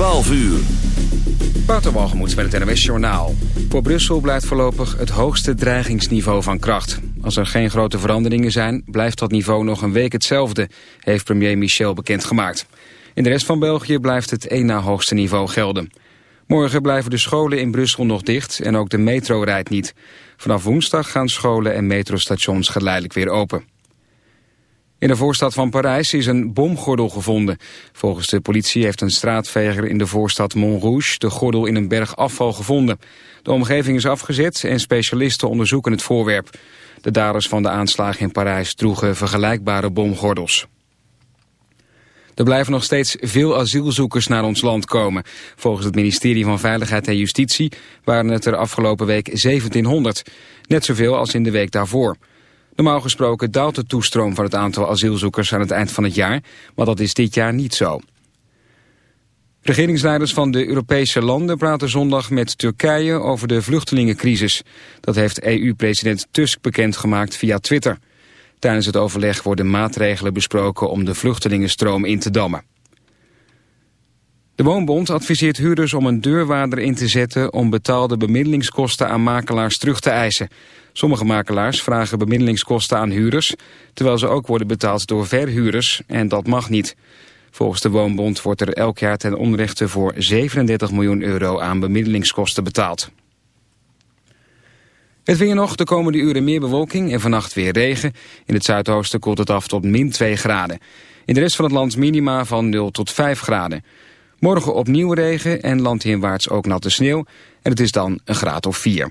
12 uur. Waterwalgemoed met het NWS Journaal. Voor Brussel blijft voorlopig het hoogste dreigingsniveau van kracht. Als er geen grote veranderingen zijn, blijft dat niveau nog een week hetzelfde, heeft premier Michel bekendgemaakt. In de rest van België blijft het één na hoogste niveau gelden. Morgen blijven de scholen in Brussel nog dicht en ook de metro rijdt niet. Vanaf woensdag gaan scholen en metrostations geleidelijk weer open. In de voorstad van Parijs is een bomgordel gevonden. Volgens de politie heeft een straatveger in de voorstad Montrouge de gordel in een berg afval gevonden. De omgeving is afgezet en specialisten onderzoeken het voorwerp. De daders van de aanslagen in Parijs droegen vergelijkbare bomgordels. Er blijven nog steeds veel asielzoekers naar ons land komen. Volgens het ministerie van Veiligheid en Justitie waren het er afgelopen week 1700. Net zoveel als in de week daarvoor. Normaal gesproken daalt de toestroom van het aantal asielzoekers aan het eind van het jaar, maar dat is dit jaar niet zo. Regeringsleiders van de Europese landen praten zondag met Turkije over de vluchtelingencrisis. Dat heeft EU-president Tusk bekendgemaakt via Twitter. Tijdens het overleg worden maatregelen besproken om de vluchtelingenstroom in te dammen. De Woonbond adviseert huurders om een deurwaarder in te zetten om betaalde bemiddelingskosten aan makelaars terug te eisen. Sommige makelaars vragen bemiddelingskosten aan huurders, terwijl ze ook worden betaald door verhuurders en dat mag niet. Volgens de Woonbond wordt er elk jaar ten onrechte voor 37 miljoen euro aan bemiddelingskosten betaald. Het weer nog, de komende uren meer bewolking en vannacht weer regen. In het zuidoosten koelt het af tot min 2 graden. In de rest van het land minima van 0 tot 5 graden. Morgen opnieuw regen en landinwaarts ook natte sneeuw. En het is dan een graad of 4.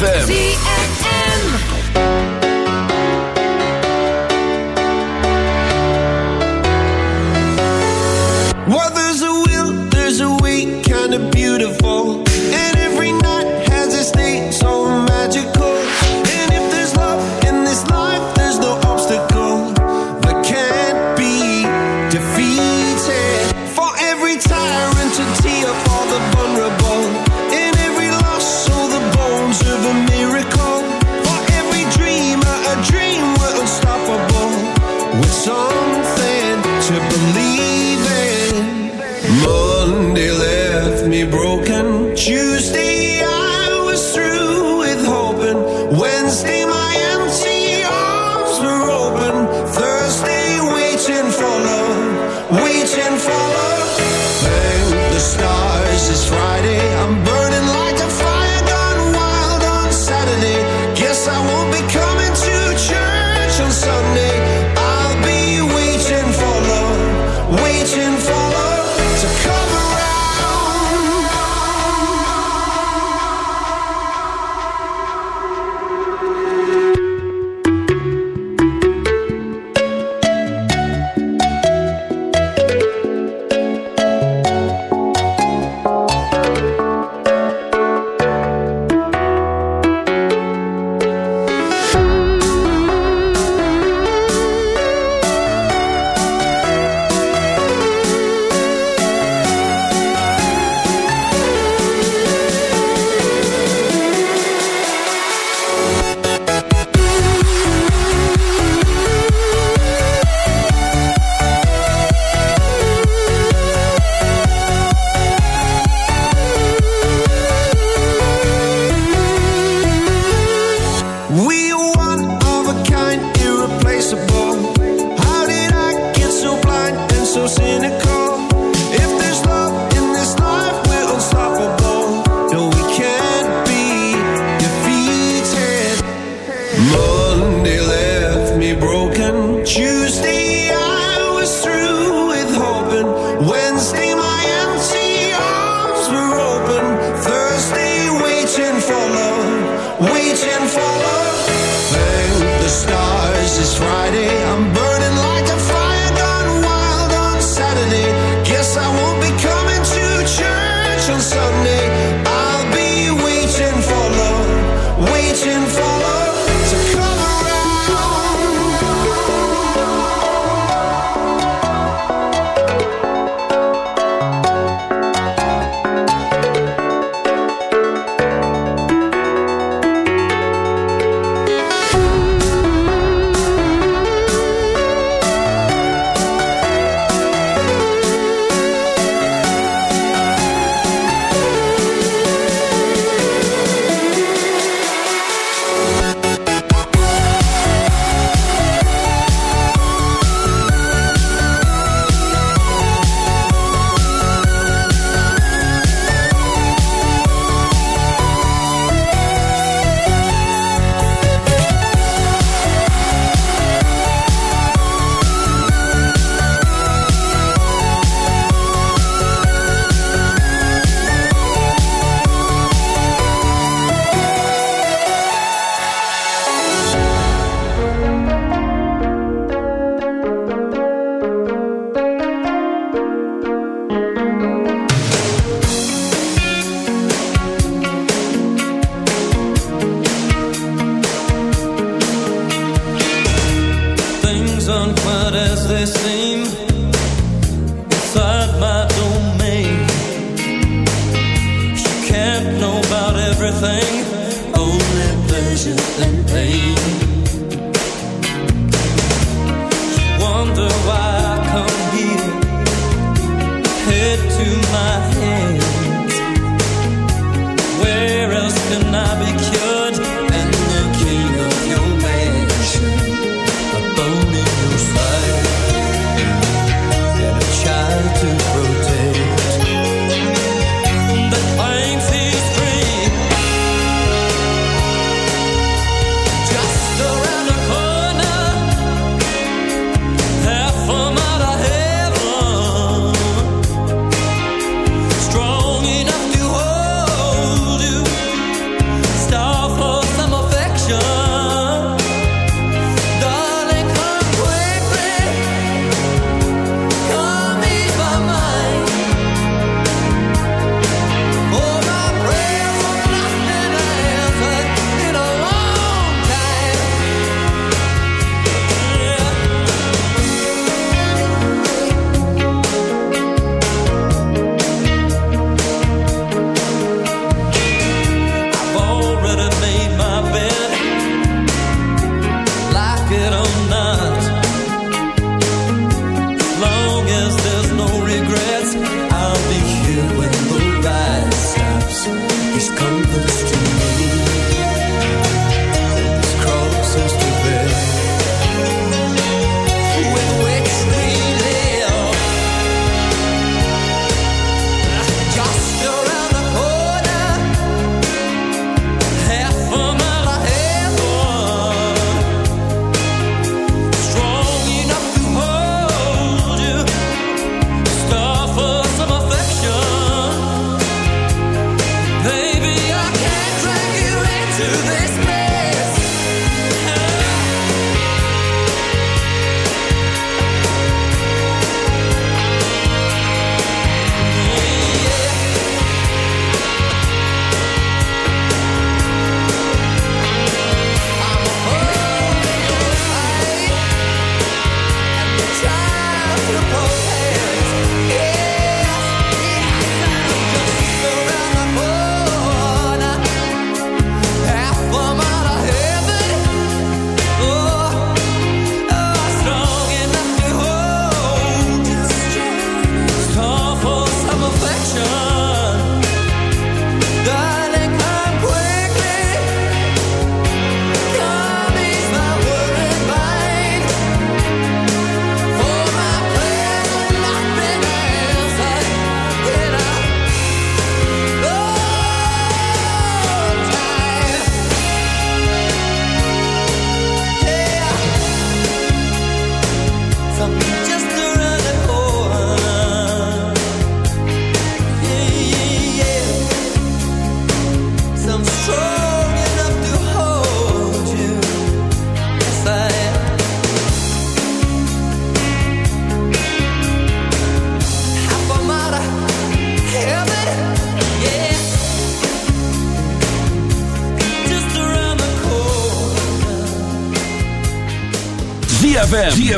ZFM.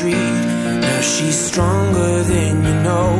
street. Now she's stronger than you know.